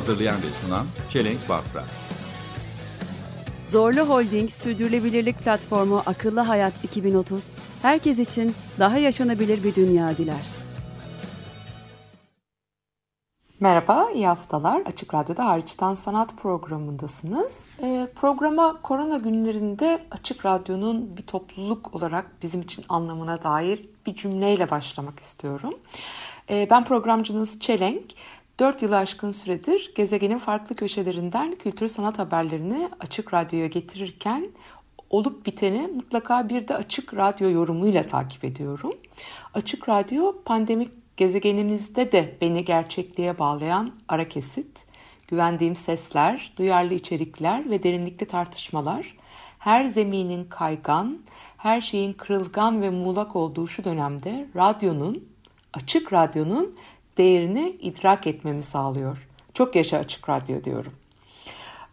Hazırlayan ve sunan Çelenk Bafra. Zorlu Holding Sürdürülebilirlik Platformu Akıllı Hayat 2030, herkes için daha yaşanabilir bir dünya diler. Merhaba, iyi haftalar. Açık Radyo'da Hariçten Sanat programındasınız. Ee, programa korona günlerinde Açık Radyo'nun bir topluluk olarak bizim için anlamına dair bir cümleyle başlamak istiyorum. Ee, ben programcınız Çelenk. 4 yılı aşkın süredir gezegenin farklı köşelerinden kültür sanat haberlerini Açık Radyo'ya getirirken olup biteni mutlaka bir de Açık Radyo yorumuyla takip ediyorum. Açık Radyo pandemik gezegenimizde de beni gerçekliğe bağlayan ara kesit, güvendiğim sesler, duyarlı içerikler ve derinlikli tartışmalar, her zeminin kaygan, her şeyin kırılgan ve muğlak olduğu şu dönemde radyonun, açık radyonun değerini idrak etmemi sağlıyor. Çok yaşa açık radyo diyorum.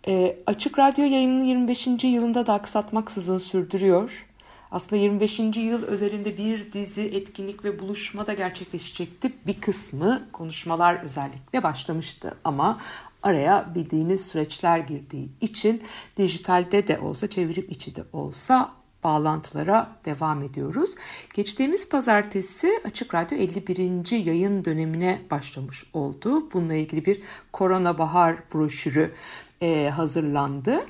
E, Açık Radyo yayının 25. yılında da aksatmaksızın sürdürüyor. Aslında 25. yıl özelinde bir dizi etkinlik ve buluşma da gerçekleşecekti. Bir kısmı konuşmalar özellikle başlamıştı ama araya bildiğiniz süreçler girdiği için dijitalde de olsa çevirim içi de olsa bağlantılara devam ediyoruz. Geçtiğimiz pazartesi Açık Radyo 51. yayın dönemine başlamış oldu. Bununla ilgili bir Korona Bahar broşürü e, hazırlandı.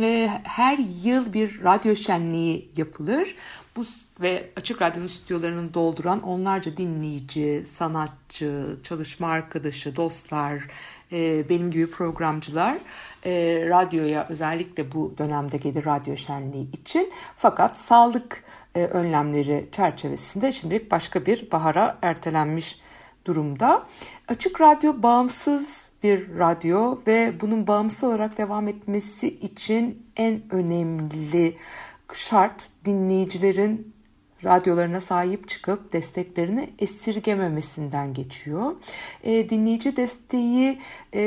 E, her yıl bir radyo şenliği yapılır. Bu ve Açık Radyo'nun stüdyolarını dolduran onlarca dinleyici, sanatçı, çalışma arkadaşı, dostlar, e, benim gibi programcılar e, radyoya özellikle bu dönemde gelir radyo şenliği için. Fakat sağlık e, önlemleri çerçevesinde şimdi başka bir bahara ertelenmiş durumda. Açık Radyo bağımsız bir radyo ve bunun bağımsız olarak devam etmesi için en önemli şart dinleyicilerin radyolarına sahip çıkıp desteklerini esirgememesinden geçiyor. E, dinleyici desteği e,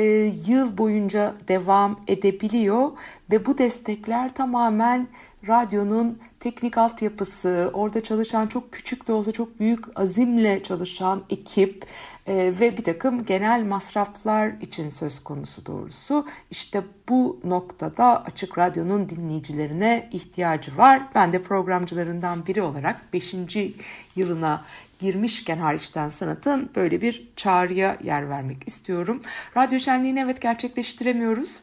yıl boyunca devam edebiliyor ve bu destekler tamamen radyonun teknik altyapısı, orada çalışan çok küçük de olsa çok büyük azimle çalışan ekip e, ve bir takım genel masraflar için söz konusu doğrusu. İşte bu noktada Açık Radyo'nun dinleyicilerine ihtiyacı var. Ben de programcılarından biri olarak 5. yılına girmişken hariçten sanatın böyle bir çağrıya yer vermek istiyorum. Radyo şenliğini evet gerçekleştiremiyoruz.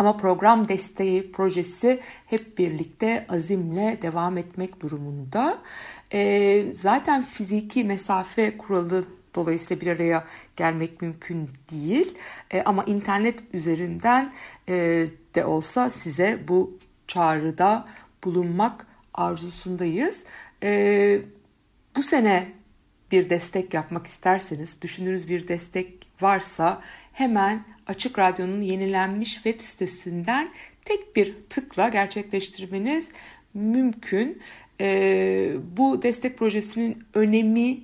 Ama program desteği projesi hep birlikte azimle devam etmek durumunda. E, zaten fiziki mesafe kuralı dolayısıyla bir araya gelmek mümkün değil. E, ama internet üzerinden e, de olsa size bu çağrıda bulunmak arzusundayız. E, bu sene bir destek yapmak isterseniz, düşündüğünüz bir destek varsa hemen Açık Radyo'nun yenilenmiş web sitesinden tek bir tıkla gerçekleştirmeniz mümkün. Ee, bu destek projesinin önemi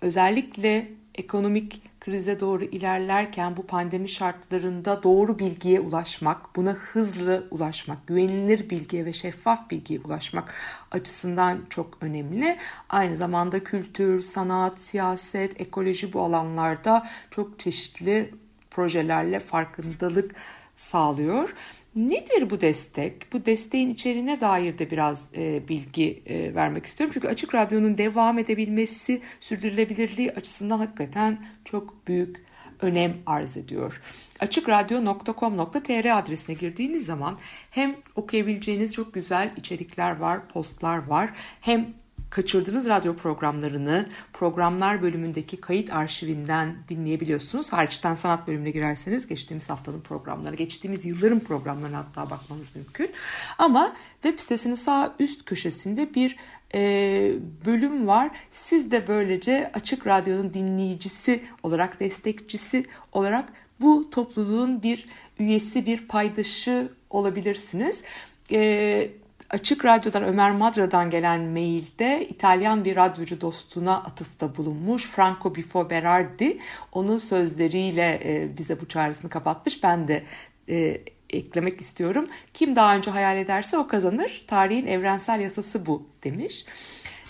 özellikle ekonomik krize doğru ilerlerken bu pandemi şartlarında doğru bilgiye ulaşmak, buna hızlı ulaşmak, güvenilir bilgiye ve şeffaf bilgiye ulaşmak açısından çok önemli. Aynı zamanda kültür, sanat, siyaset, ekoloji bu alanlarda çok çeşitli projelerle farkındalık sağlıyor. Nedir bu destek? Bu desteğin içeriğine dair de biraz e, bilgi e, vermek istiyorum. Çünkü Açık Radyo'nun devam edebilmesi, sürdürülebilirliği açısından hakikaten çok büyük önem arz ediyor. Açıkradyo.com.tr adresine girdiğiniz zaman hem okuyabileceğiniz çok güzel içerikler var, postlar var. Hem kaçırdığınız radyo programlarını programlar bölümündeki kayıt arşivinden dinleyebiliyorsunuz. Hariçten sanat bölümüne girerseniz geçtiğimiz haftanın programları, geçtiğimiz yılların programlarına hatta bakmanız mümkün. Ama web sitesinin sağ üst köşesinde bir e, bölüm var. Siz de böylece Açık Radyo'nun dinleyicisi olarak, destekçisi olarak bu topluluğun bir üyesi, bir paydaşı olabilirsiniz. E, Açık Radyo'dan Ömer Madra'dan gelen mailde İtalyan bir radyocu dostuna atıfta bulunmuş. Franco Bifo Berardi onun sözleriyle e, bize bu çağrısını kapatmış. Ben de e, eklemek istiyorum. Kim daha önce hayal ederse o kazanır. Tarihin evrensel yasası bu demiş.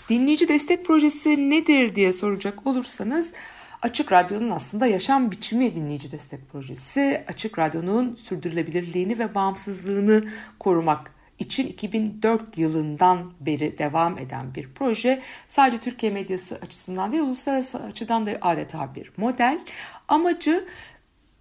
Dinleyici destek projesi nedir diye soracak olursanız Açık Radyo'nun aslında yaşam biçimi dinleyici destek projesi. Açık Radyo'nun sürdürülebilirliğini ve bağımsızlığını korumak için 2004 yılından beri devam eden bir proje. Sadece Türkiye medyası açısından değil uluslararası açıdan da adeta bir model. Amacı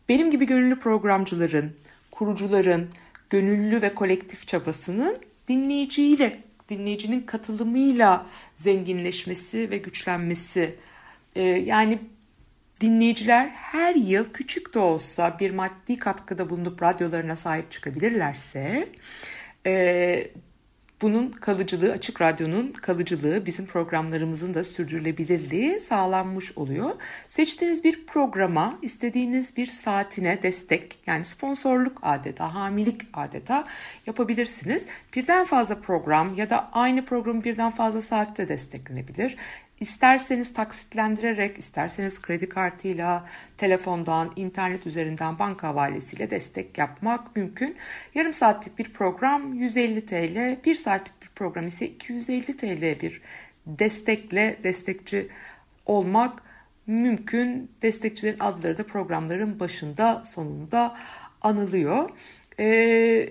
benim gibi gönüllü programcıların, kurucuların gönüllü ve kolektif çabasının dinleyiciyle, dinleyicinin katılımıyla zenginleşmesi ve güçlenmesi. Ee, yani dinleyiciler her yıl küçük de olsa bir maddi katkıda bulunup radyolarına sahip çıkabilirlerse e, bunun kalıcılığı, Açık Radyo'nun kalıcılığı, bizim programlarımızın da sürdürülebilirliği sağlanmış oluyor. Seçtiğiniz bir programa, istediğiniz bir saatine destek, yani sponsorluk adeta, hamilik adeta yapabilirsiniz. Birden fazla program ya da aynı programı birden fazla saatte desteklenebilir. İsterseniz taksitlendirerek, isterseniz kredi kartıyla, telefondan, internet üzerinden banka havalesiyle destek yapmak mümkün. Yarım saatlik bir program 150 TL, bir saatlik bir program ise 250 TL bir destekle destekçi olmak mümkün. Destekçilerin adları da programların başında sonunda anılıyor. Ee,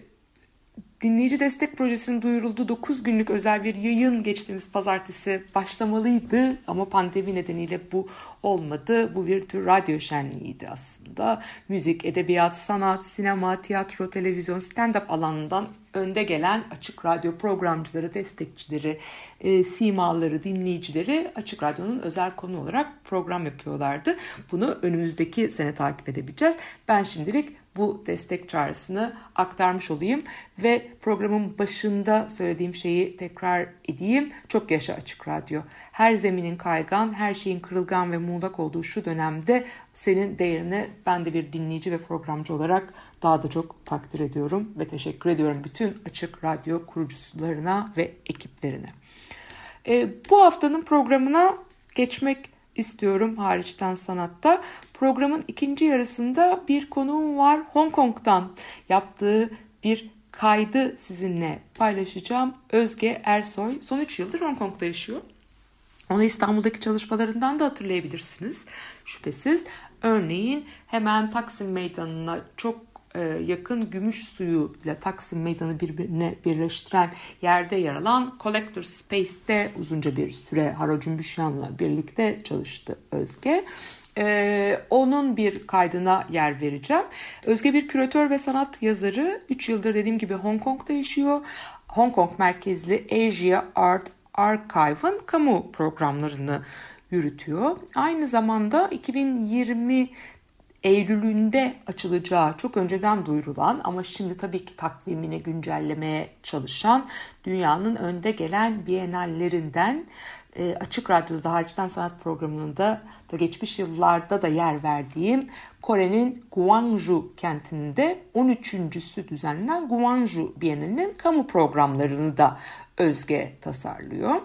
Dinleyici Destek Projesi'nin duyurulduğu 9 günlük özel bir yayın geçtiğimiz pazartesi başlamalıydı ama pandemi nedeniyle bu olmadı. Bu bir tür radyo şenliğiydi aslında. Müzik, edebiyat, sanat, sinema, tiyatro, televizyon, stand-up alanından önde gelen açık radyo programcıları, destekçileri, e, simaları, dinleyicileri açık radyonun özel konu olarak program yapıyorlardı. Bunu önümüzdeki sene takip edebileceğiz. Ben şimdilik bu destek çağrısını aktarmış olayım ve programın başında söylediğim şeyi tekrar edeyim. Çok yaşa açık radyo. Her zeminin kaygan, her şeyin kırılgan ve muğlak olduğu şu dönemde senin değerini ben de bir dinleyici ve programcı olarak daha da çok takdir ediyorum ve teşekkür ediyorum bütün açık radyo kurucularına ve ekiplerine. E, bu haftanın programına geçmek istiyorum hariçten sanatta. Programın ikinci yarısında bir konuğum var Hong Kong'dan yaptığı bir kaydı sizinle paylaşacağım. Özge Ersoy son 3 yıldır Hong Kong'da yaşıyor. Onu İstanbul'daki çalışmalarından da hatırlayabilirsiniz şüphesiz. Örneğin hemen Taksim Meydanı'na çok yakın gümüş suyu ile Taksim Meydanı birbirine birleştiren yerde yer alan Collector Space'te uzunca bir süre Haro Cümbüşyan'la birlikte çalıştı Özge. Ee, onun bir kaydına yer vereceğim. Özge bir küratör ve sanat yazarı. 3 yıldır dediğim gibi Hong Kong'da yaşıyor. Hong Kong merkezli Asia Art Archive'ın kamu programlarını yürütüyor. Aynı zamanda 2020 Eylül'ünde açılacağı çok önceden duyurulan ama şimdi tabii ki takvimini güncellemeye çalışan dünyanın önde gelen bienallerinden e, Açık Radyo'da hariçten sanat programında da geçmiş yıllarda da yer verdiğim Kore'nin Gwangju kentinde 13.sü düzenlenen Gwangju Bienalinin kamu programlarını da Özge tasarlıyor.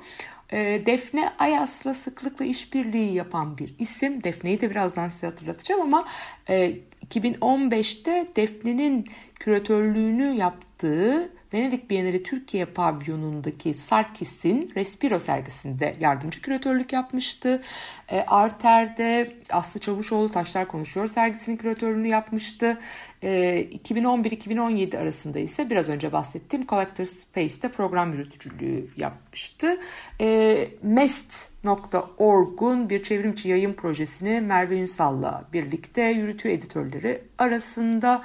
E, Defne Ayas'la sıklıkla işbirliği yapan bir isim. Defne'yi de birazdan size hatırlatacağım ama e, 2015'te Defne'nin küratörlüğünü yaptığı Venedik Bienali Türkiye pavyonundaki Sarkis'in Respiro sergisinde yardımcı küratörlük yapmıştı. E, Arter'de Aslı Çavuşoğlu Taşlar Konuşuyor sergisinin küratörlüğünü yapmıştı. E, 2011-2017 arasında ise biraz önce bahsettiğim Collector Space'te program yürütücülüğü yapmıştı. E, Mest.org'un bir çevrimçi yayın projesini Merve Ünsal'la birlikte yürütüyor editörleri arasında.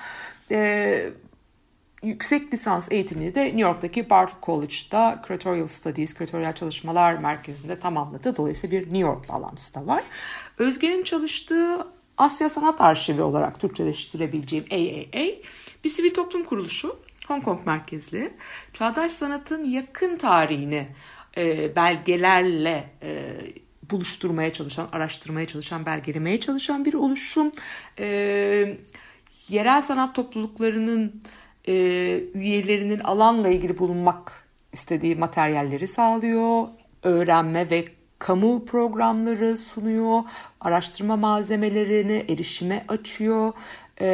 E, yüksek lisans eğitimini de New York'taki Bard College'da Curatorial Studies, Küratöryal Çalışmalar Merkezi'nde tamamladı. Dolayısıyla bir New York bağlantısı da var. Özge'nin çalıştığı Asya Sanat Arşivi olarak Türkçeleştirebileceğim AAA bir sivil toplum kuruluşu. Hong Kong merkezli. Çağdaş sanatın yakın tarihini e, belgelerle e, buluşturmaya çalışan, araştırmaya çalışan, belgelemeye çalışan bir oluşum. E, yerel sanat topluluklarının e, üyelerinin alanla ilgili bulunmak istediği materyalleri sağlıyor. Öğrenme ve kamu programları sunuyor, araştırma malzemelerine erişime açıyor e,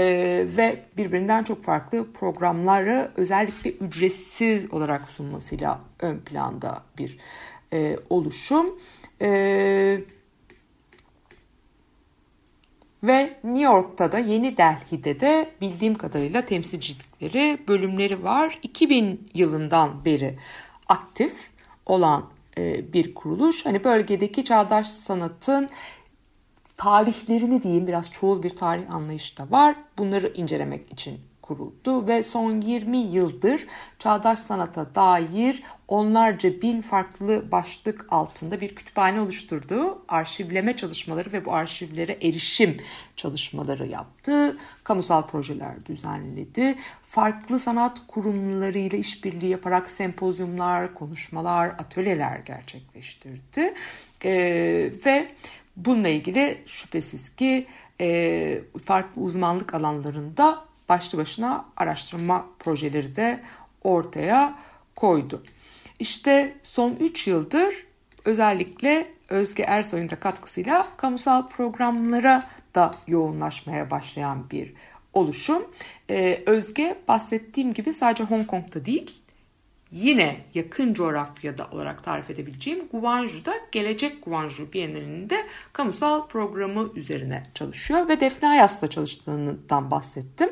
ve birbirinden çok farklı programları özellikle ücretsiz olarak sunmasıyla ön planda bir e, oluşum. E, ve New York'ta da Yeni Delhi'de de bildiğim kadarıyla temsilcilikleri, bölümleri var. 2000 yılından beri aktif olan e, bir kuruluş. Hani bölgedeki çağdaş sanatın tarihlerini diyeyim biraz çoğul bir tarih anlayışı da var. Bunları incelemek için kuruldu ve son 20 yıldır çağdaş sanata dair onlarca bin farklı başlık altında bir kütüphane oluşturdu. Arşivleme çalışmaları ve bu arşivlere erişim çalışmaları yaptı. Kamusal projeler düzenledi. Farklı sanat kurumlarıyla işbirliği yaparak sempozyumlar, konuşmalar, atölyeler gerçekleştirdi. Ee, ve bununla ilgili şüphesiz ki e, farklı uzmanlık alanlarında başlı başına araştırma projeleri de ortaya koydu. İşte son 3 yıldır özellikle Özge Ersoy'un da katkısıyla kamusal programlara da yoğunlaşmaya başlayan bir oluşum. Ee, Özge bahsettiğim gibi sadece Hong Kong'da değil, yine yakın coğrafyada olarak tarif edebileceğim Guangzhou'da Gelecek Guangzhou Bienalinde kamusal programı üzerine çalışıyor ve Defne Ayas'ta çalıştığından bahsettim.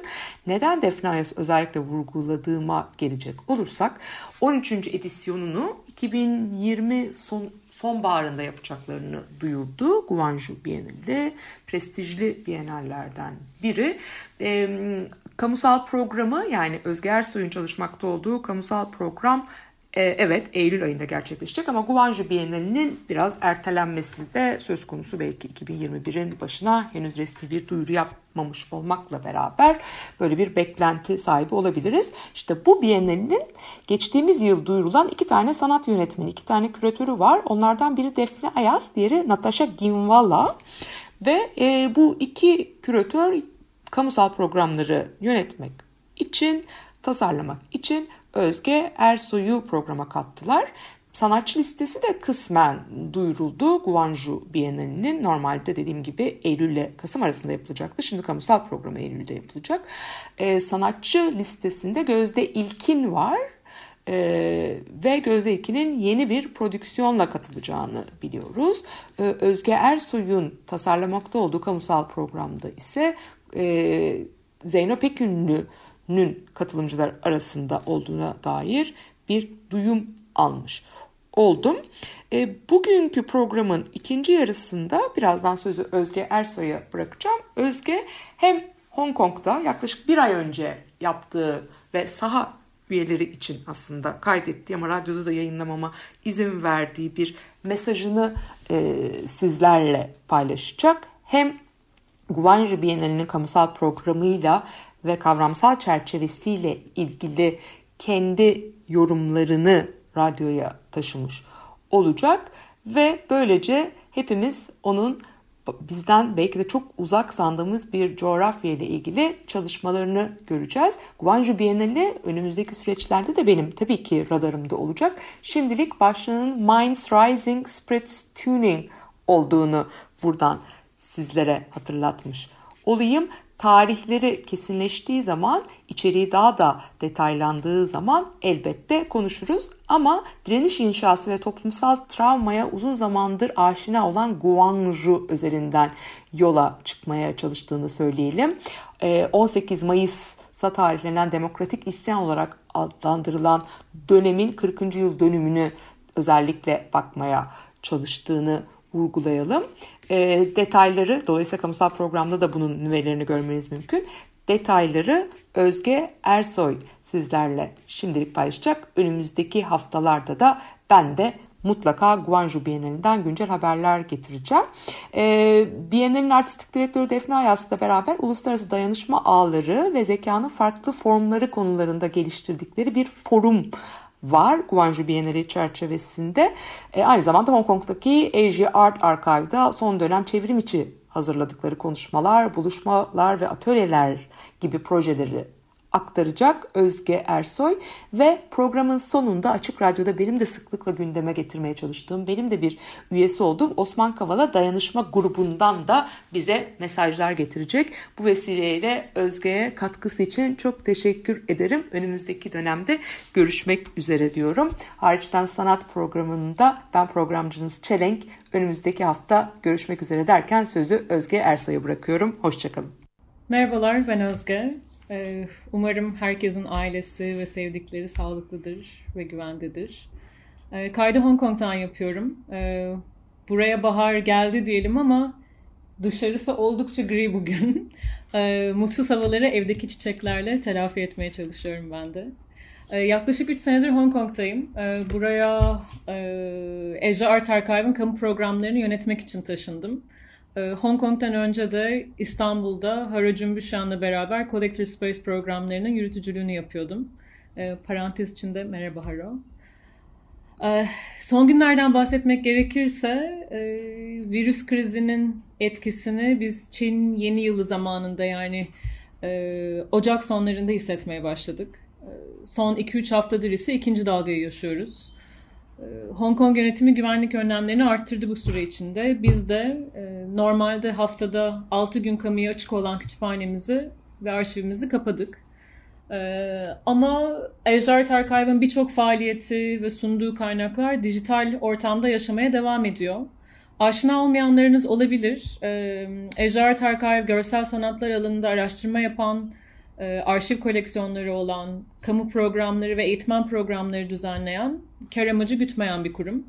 Neden Defne Ayas özellikle vurguladığıma gelecek olursak 13. edisyonunu 2020 son sonbaharında yapacaklarını duyurdu. Guangzhou Bienali prestijli bienallerden biri. E, kamusal programı yani Özge Ersoy'un çalışmakta olduğu kamusal program e, evet Eylül ayında gerçekleşecek ama Guangzhou Bienalinin biraz ertelenmesi de söz konusu belki 2021'in başına henüz resmi bir duyuru yapmamış olmakla beraber böyle bir beklenti sahibi olabiliriz. İşte bu Bienalinin geçtiğimiz yıl duyurulan iki tane sanat yönetmeni, iki tane küratörü var. Onlardan biri Defne Ayaz, diğeri Natasha Ginwala ve e, bu iki küratör kamusal programları yönetmek için, tasarlamak için Özge Ersoy'u programa kattılar. Sanatçı listesi de kısmen duyuruldu. Guangzhou Bienalinin normalde dediğim gibi Eylül ile Kasım arasında yapılacaktı. Şimdi kamusal programı Eylül'de yapılacak. Ee, sanatçı listesinde Gözde İlkin var. Ee, ve Gözde İlkin'in yeni bir prodüksiyonla katılacağını biliyoruz. Ee, Özge Ersoy'un tasarlamakta olduğu kamusal programda ise e, Zeyno Pekünlü'nün katılımcılar arasında olduğuna dair bir duyum almış oldum. E, bugünkü programın ikinci yarısında birazdan sözü Özge Ersoy'a bırakacağım. Özge hem Hong Kong'da yaklaşık bir ay önce yaptığı ve saha üyeleri için aslında kaydettiği ama radyoda da yayınlamama izin verdiği bir mesajını e, sizlerle paylaşacak. Hem Guangzhou Bienalinin kamusal programıyla ve kavramsal çerçevesiyle ilgili kendi yorumlarını radyoya taşımış olacak ve böylece hepimiz onun bizden belki de çok uzak sandığımız bir coğrafya ile ilgili çalışmalarını göreceğiz. Guangzhou Bienali önümüzdeki süreçlerde de benim tabii ki radarımda olacak. Şimdilik başlığının Minds Rising Spirits Tuning olduğunu buradan sizlere hatırlatmış olayım. Tarihleri kesinleştiği zaman, içeriği daha da detaylandığı zaman elbette konuşuruz. Ama direniş inşası ve toplumsal travmaya uzun zamandır aşina olan Guangzhou üzerinden yola çıkmaya çalıştığını söyleyelim. 18 Mayıs'a tarihlenen demokratik isyan olarak adlandırılan dönemin 40. yıl dönümünü özellikle bakmaya çalıştığını vurgulayalım. E, detayları dolayısıyla kamusal programda da bunun nüvelerini görmeniz mümkün. Detayları Özge Ersoy sizlerle şimdilik paylaşacak. Önümüzdeki haftalarda da ben de mutlaka Guangzhou Bienalinden güncel haberler getireceğim. Ee, Bienalin artistik direktörü Defne Ayas'la beraber uluslararası dayanışma ağları ve zekanın farklı formları konularında geliştirdikleri bir forum var Guangzhou Bienali çerçevesinde. E, aynı zamanda Hong Kong'daki Asia Art Archive'da son dönem çevrim içi hazırladıkları konuşmalar, buluşmalar ve atölyeler gibi projeleri aktaracak Özge Ersoy ve programın sonunda Açık Radyo'da benim de sıklıkla gündeme getirmeye çalıştığım, benim de bir üyesi olduğum Osman Kavala Dayanışma grubundan da bize mesajlar getirecek. Bu vesileyle Özge'ye katkısı için çok teşekkür ederim. Önümüzdeki dönemde görüşmek üzere diyorum. Hariçten Sanat programında ben programcınız Çelenk. Önümüzdeki hafta görüşmek üzere derken sözü Özge Ersoy'a bırakıyorum. Hoşçakalın. Merhabalar ben Özge. Ee, umarım herkesin ailesi ve sevdikleri sağlıklıdır ve güvendedir. Ee, kaydı Hong Kong'tan yapıyorum. Ee, buraya bahar geldi diyelim ama dışarısı oldukça gri bugün. Mutsuz havaları evdeki çiçeklerle telafi etmeye çalışıyorum ben de. Yaklaşık 3 senedir Hong Kong'tayım. Buraya Asia Art Archive'ın kamu programlarını yönetmek için taşındım. Ee, Hong Kong'dan önce de İstanbul'da Haro Cümbüşan'la beraber Collector Space programlarının yürütücülüğünü yapıyordum. Ee, parantez içinde merhaba Haro. Ee, son günlerden bahsetmek gerekirse e, virüs krizinin etkisini biz Çin yeni yılı zamanında yani e, Ocak sonlarında hissetmeye başladık. Son 2-3 haftadır ise ikinci dalgayı yaşıyoruz. Ee, Hong Kong yönetimi güvenlik önlemlerini arttırdı bu süre içinde. Biz de e, normalde haftada 6 gün kamuya açık olan kütüphanemizi ve arşivimizi kapadık. Ee, ama Ejart Archive'ın birçok faaliyeti ve sunduğu kaynaklar dijital ortamda yaşamaya devam ediyor. Aşina olmayanlarınız olabilir. Ee, Ejart Archive görsel sanatlar alanında araştırma yapan, e, arşiv koleksiyonları olan, kamu programları ve eğitmen programları düzenleyen, kar amacı gütmeyen bir kurum.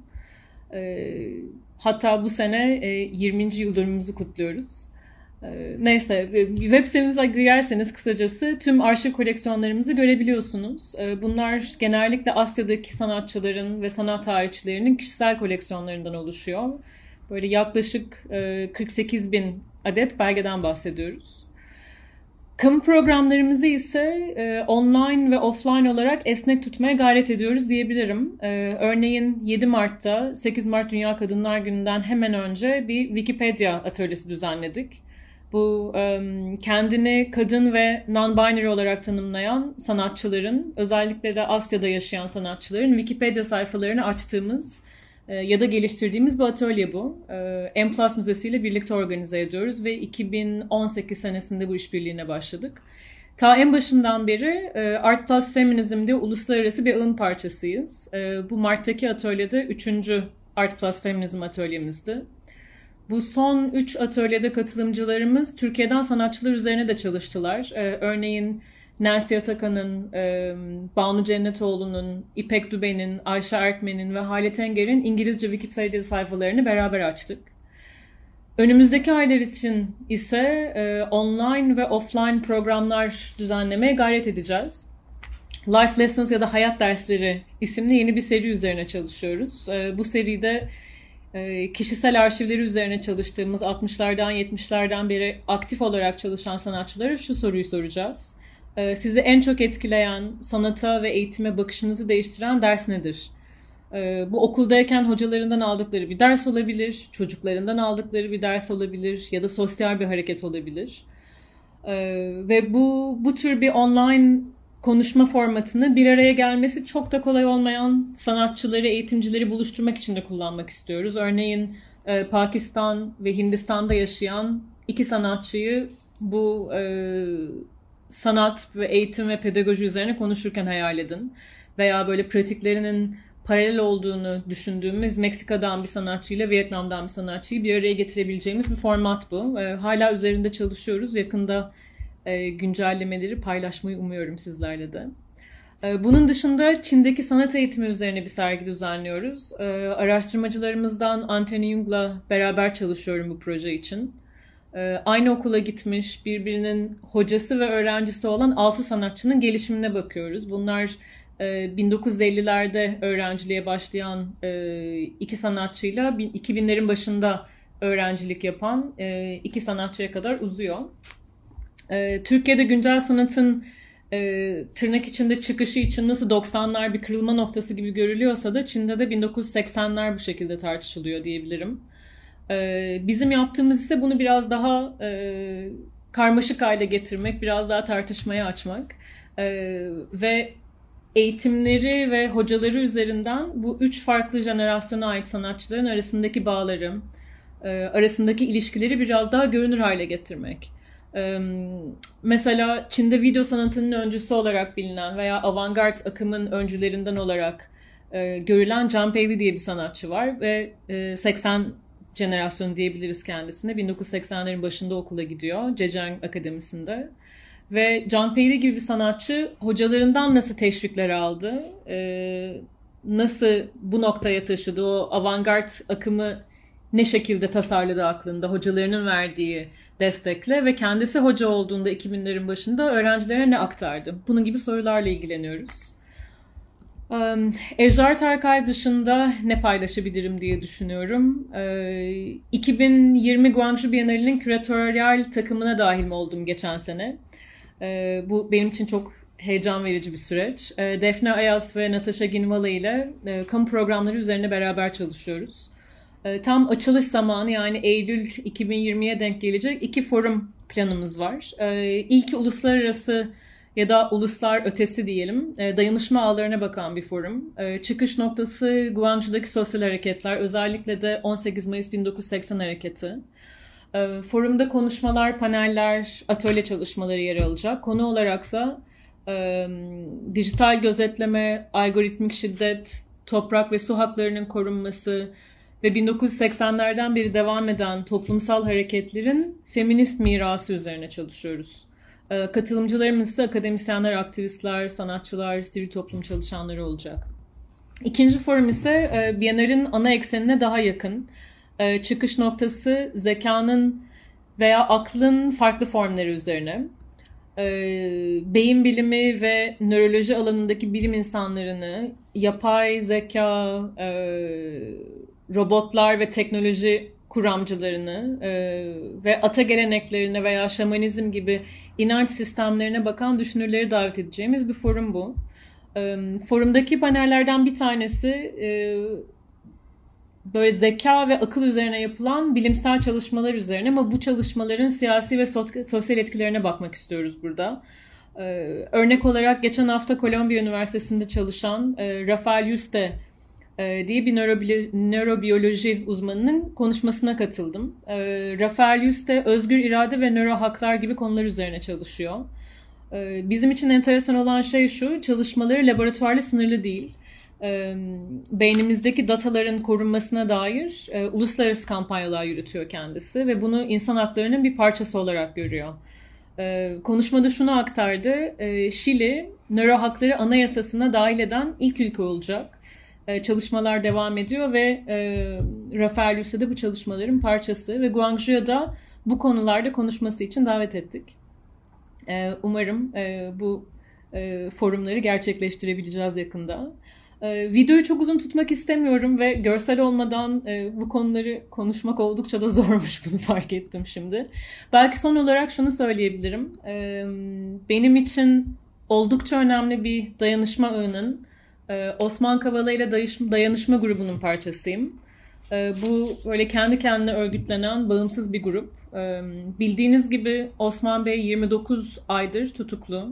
E, hatta bu sene e, 20. yıl dönümümüzü kutluyoruz. E, neyse, web sitemize girerseniz kısacası tüm arşiv koleksiyonlarımızı görebiliyorsunuz. E, bunlar genellikle Asya'daki sanatçıların ve sanat tarihçilerinin kişisel koleksiyonlarından oluşuyor. Böyle yaklaşık e, 48 bin adet belgeden bahsediyoruz. Kamu programlarımızı ise e, online ve offline olarak esnek tutmaya gayret ediyoruz diyebilirim. E, örneğin 7 Mart'ta 8 Mart Dünya Kadınlar Günü'nden hemen önce bir Wikipedia atölyesi düzenledik. Bu e, kendini kadın ve non-binary olarak tanımlayan sanatçıların, özellikle de Asya'da yaşayan sanatçıların Wikipedia sayfalarını açtığımız ya da geliştirdiğimiz bir atölye bu. E, M Plus Müzesi ile birlikte organize ediyoruz ve 2018 senesinde bu işbirliğine başladık. Ta en başından beri e, Art Plus Feminism diye uluslararası bir ağın parçasıyız. Bu Mart'taki atölyede üçüncü Art Plus Feminism atölyemizdi. Bu son üç atölyede katılımcılarımız Türkiye'den sanatçılar üzerine de çalıştılar. Örneğin Nancy Atakan'ın, e, Banu Cennetoğlu'nun, İpek Düben'in, Ayşe Erkmen'in ve Halit Enger'in İngilizce Wikipedia sayfalarını beraber açtık. Önümüzdeki aylar için ise e, online ve offline programlar düzenlemeye gayret edeceğiz. Life Lessons ya da Hayat Dersleri isimli yeni bir seri üzerine çalışıyoruz. E, bu seride kişisel arşivleri üzerine çalıştığımız 60'lardan 70'lerden beri aktif olarak çalışan sanatçılara şu soruyu soracağız. Ee, sizi en çok etkileyen, sanata ve eğitime bakışınızı değiştiren ders nedir? Ee, bu okuldayken hocalarından aldıkları bir ders olabilir, çocuklarından aldıkları bir ders olabilir ya da sosyal bir hareket olabilir. Ee, ve bu bu tür bir online konuşma formatını bir araya gelmesi çok da kolay olmayan sanatçıları, eğitimcileri buluşturmak için de kullanmak istiyoruz. Örneğin e, Pakistan ve Hindistan'da yaşayan iki sanatçıyı bu e, sanat ve eğitim ve pedagoji üzerine konuşurken hayal edin. Veya böyle pratiklerinin paralel olduğunu düşündüğümüz Meksika'dan bir sanatçıyla Vietnam'dan bir sanatçıyı bir araya getirebileceğimiz bir format bu. E, hala üzerinde çalışıyoruz. Yakında e, güncellemeleri paylaşmayı umuyorum sizlerle de. E, bunun dışında Çin'deki sanat eğitimi üzerine bir sergi düzenliyoruz. E, araştırmacılarımızdan Anthony Jung'la beraber çalışıyorum bu proje için. Ee, aynı okula gitmiş, birbirinin hocası ve öğrencisi olan altı sanatçının gelişimine bakıyoruz. Bunlar 1950'lerde e, öğrenciliğe başlayan e, iki sanatçıyla 2000'lerin başında öğrencilik yapan e, iki sanatçıya kadar uzuyor. Türkiye'de güncel sanatın tırnak içinde çıkışı için nasıl 90'lar bir kırılma noktası gibi görülüyorsa da Çin'de de 1980'ler bu şekilde tartışılıyor diyebilirim. E, bizim yaptığımız ise bunu biraz daha e, karmaşık hale getirmek, biraz daha tartışmaya açmak e, ve eğitimleri ve hocaları üzerinden bu üç farklı jenerasyona ait sanatçıların arasındaki bağları, e, arasındaki ilişkileri biraz daha görünür hale getirmek. E, mesela Çin'de video sanatının öncüsü olarak bilinen veya avantgard akımın öncülerinden olarak e, görülen John Paley diye bir sanatçı var ve e, 80 jenerasyonu diyebiliriz kendisine. 1980'lerin başında okula gidiyor Zhejiang Akademisi'nde. Ve John Paley gibi bir sanatçı hocalarından nasıl teşvikler aldı, e, nasıl bu noktaya taşıdı, o avantgard akımı ne şekilde tasarladı aklında, hocalarının verdiği destekle ve kendisi hoca olduğunda 2000'lerin başında öğrencilere ne aktardı? Bunun gibi sorularla ilgileniyoruz. Um, Ejder Tarkay dışında ne paylaşabilirim diye düşünüyorum. Uh, 2020 Guangzhou Bienali'nin küratöryal takımına dahil oldum geçen sene? Uh, bu benim için çok heyecan verici bir süreç. Uh, Defne Ayas ve Natasha Ginvala ile uh, kamu programları üzerine beraber çalışıyoruz. Uh, tam açılış zamanı yani Eylül 2020'ye denk gelecek iki forum planımız var. Uh, ilki uluslararası ya da uluslar ötesi diyelim dayanışma ağlarına bakan bir forum. Çıkış noktası Guangzhou'daki sosyal hareketler, özellikle de 18 Mayıs 1980 hareketi. Forumda konuşmalar, paneller, atölye çalışmaları yer alacak. Konu olaraksa dijital gözetleme, algoritmik şiddet, toprak ve su haklarının korunması ve 1980'lerden beri devam eden toplumsal hareketlerin feminist mirası üzerine çalışıyoruz. Katılımcılarımız ise akademisyenler, aktivistler, sanatçılar, sivil toplum çalışanları olacak. İkinci forum ise Biennale'in ana eksenine daha yakın. Çıkış noktası zekanın veya aklın farklı formları üzerine. Beyin bilimi ve nöroloji alanındaki bilim insanlarını, yapay zeka, robotlar ve teknoloji kuramcılarını e, ve ata geleneklerine veya şamanizm gibi inanç sistemlerine bakan düşünürleri davet edeceğimiz bir forum bu. E, forumdaki panellerden bir tanesi e, böyle zeka ve akıl üzerine yapılan bilimsel çalışmalar üzerine ama bu çalışmaların siyasi ve sosyal etkilerine bakmak istiyoruz burada. E, örnek olarak geçen hafta Kolombiya Üniversitesi'nde çalışan e, Rafael Yuste diye bir nörobiyoloji uzmanının konuşmasına katıldım. Rafael Yuste özgür irade ve nöro haklar gibi konular üzerine çalışıyor. Bizim için enteresan olan şey şu, çalışmaları laboratuvarla sınırlı değil. Beynimizdeki dataların korunmasına dair uluslararası kampanyalar yürütüyor kendisi ve bunu insan haklarının bir parçası olarak görüyor. Konuşmada şunu aktardı, Şili nöro hakları anayasasına dahil eden ilk ülke olacak çalışmalar devam ediyor ve e, Rafael Yusse de bu çalışmaların parçası ve Guangzhou'ya da bu konularda konuşması için davet ettik. E, umarım e, bu e, forumları gerçekleştirebileceğiz yakında. E, videoyu çok uzun tutmak istemiyorum ve görsel olmadan e, bu konuları konuşmak oldukça da zormuş bunu fark ettim şimdi. Belki son olarak şunu söyleyebilirim. E, benim için oldukça önemli bir dayanışma ağının ee, Osman Kavala ile Dayanışma grubunun parçasıyım. Ee, bu böyle kendi kendine örgütlenen bağımsız bir grup. Ee, bildiğiniz gibi Osman Bey 29 aydır tutuklu.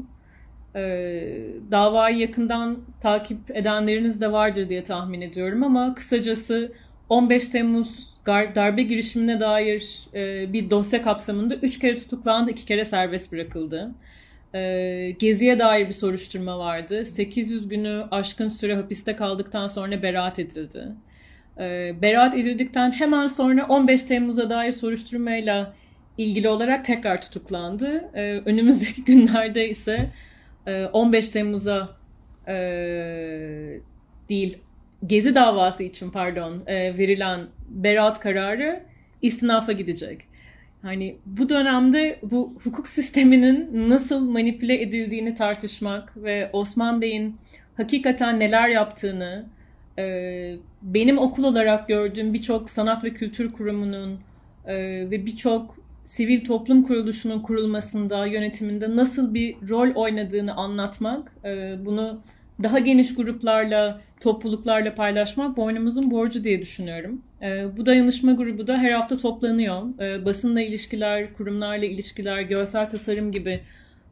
Davayı yakından takip edenleriniz de vardır diye tahmin ediyorum ama kısacası 15 Temmuz darbe girişimine dair e, bir dosya kapsamında 3 kere tutuklandı, 2 kere serbest bırakıldı. Ee, Gezi'ye dair bir soruşturma vardı. 800 günü aşkın süre hapiste kaldıktan sonra beraat edildi. Ee, beraat edildikten hemen sonra 15 Temmuz'a dair soruşturmayla ilgili olarak tekrar tutuklandı. Ee, önümüzdeki günlerde ise 15 e, Temmuz'a e, değil Gezi davası için pardon e, verilen beraat kararı istinafa gidecek. Hani bu dönemde bu hukuk sisteminin nasıl manipüle edildiğini tartışmak ve Osman Bey'in hakikaten neler yaptığını, e, benim okul olarak gördüğüm birçok sanat ve kültür kurumunun e, ve birçok sivil toplum kuruluşunun kurulmasında, yönetiminde nasıl bir rol oynadığını anlatmak, e, bunu daha geniş gruplarla, topluluklarla paylaşmak boynumuzun borcu diye düşünüyorum. E, bu dayanışma grubu da her hafta toplanıyor. E, basınla ilişkiler, kurumlarla ilişkiler, görsel tasarım gibi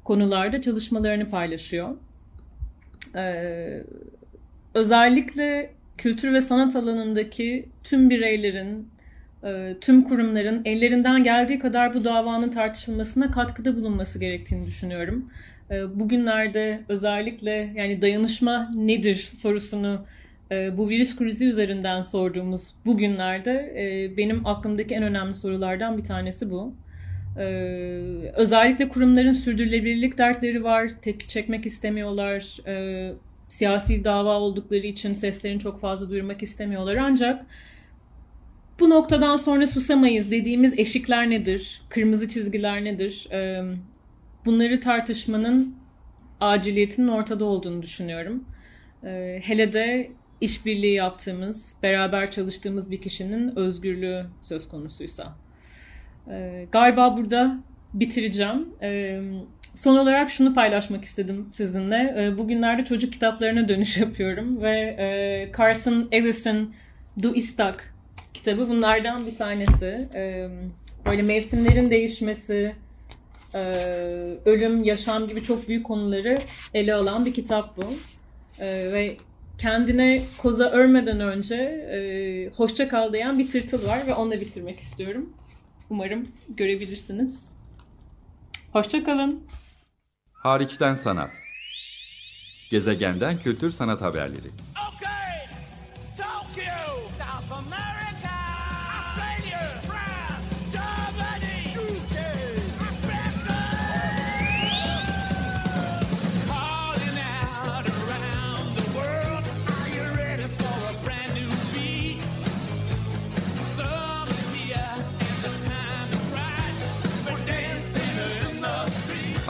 konularda çalışmalarını paylaşıyor. E, özellikle kültür ve sanat alanındaki tüm bireylerin, e, tüm kurumların ellerinden geldiği kadar bu davanın tartışılmasına katkıda bulunması gerektiğini düşünüyorum. E, bugünlerde özellikle yani dayanışma nedir sorusunu e, bu virüs krizi üzerinden sorduğumuz bugünlerde benim aklımdaki en önemli sorulardan bir tanesi bu. Özellikle kurumların sürdürülebilirlik dertleri var, tepki çekmek istemiyorlar, siyasi dava oldukları için seslerini çok fazla duyurmak istemiyorlar ancak bu noktadan sonra susamayız dediğimiz eşikler nedir? Kırmızı çizgiler nedir? Bunları tartışmanın aciliyetinin ortada olduğunu düşünüyorum. Hele de işbirliği yaptığımız, beraber çalıştığımız bir kişinin özgürlüğü söz konusuysa. Galiba burada bitireceğim. Son olarak şunu paylaşmak istedim sizinle. Bugünlerde çocuk kitaplarına dönüş yapıyorum ve Carson Ellis'in Du Istak kitabı bunlardan bir tanesi. Ee, böyle mevsimlerin değişmesi, e, ölüm, yaşam gibi çok büyük konuları ele alan bir kitap bu. Ee, ve kendine koza örmeden önce e, hoşça kal diyen bir tırtıl var ve onunla bitirmek istiyorum. Umarım görebilirsiniz. Hoşça kalın. Hariçten sanat. Gezegenden kültür sanat haberleri. Okay, Tokyo, South America,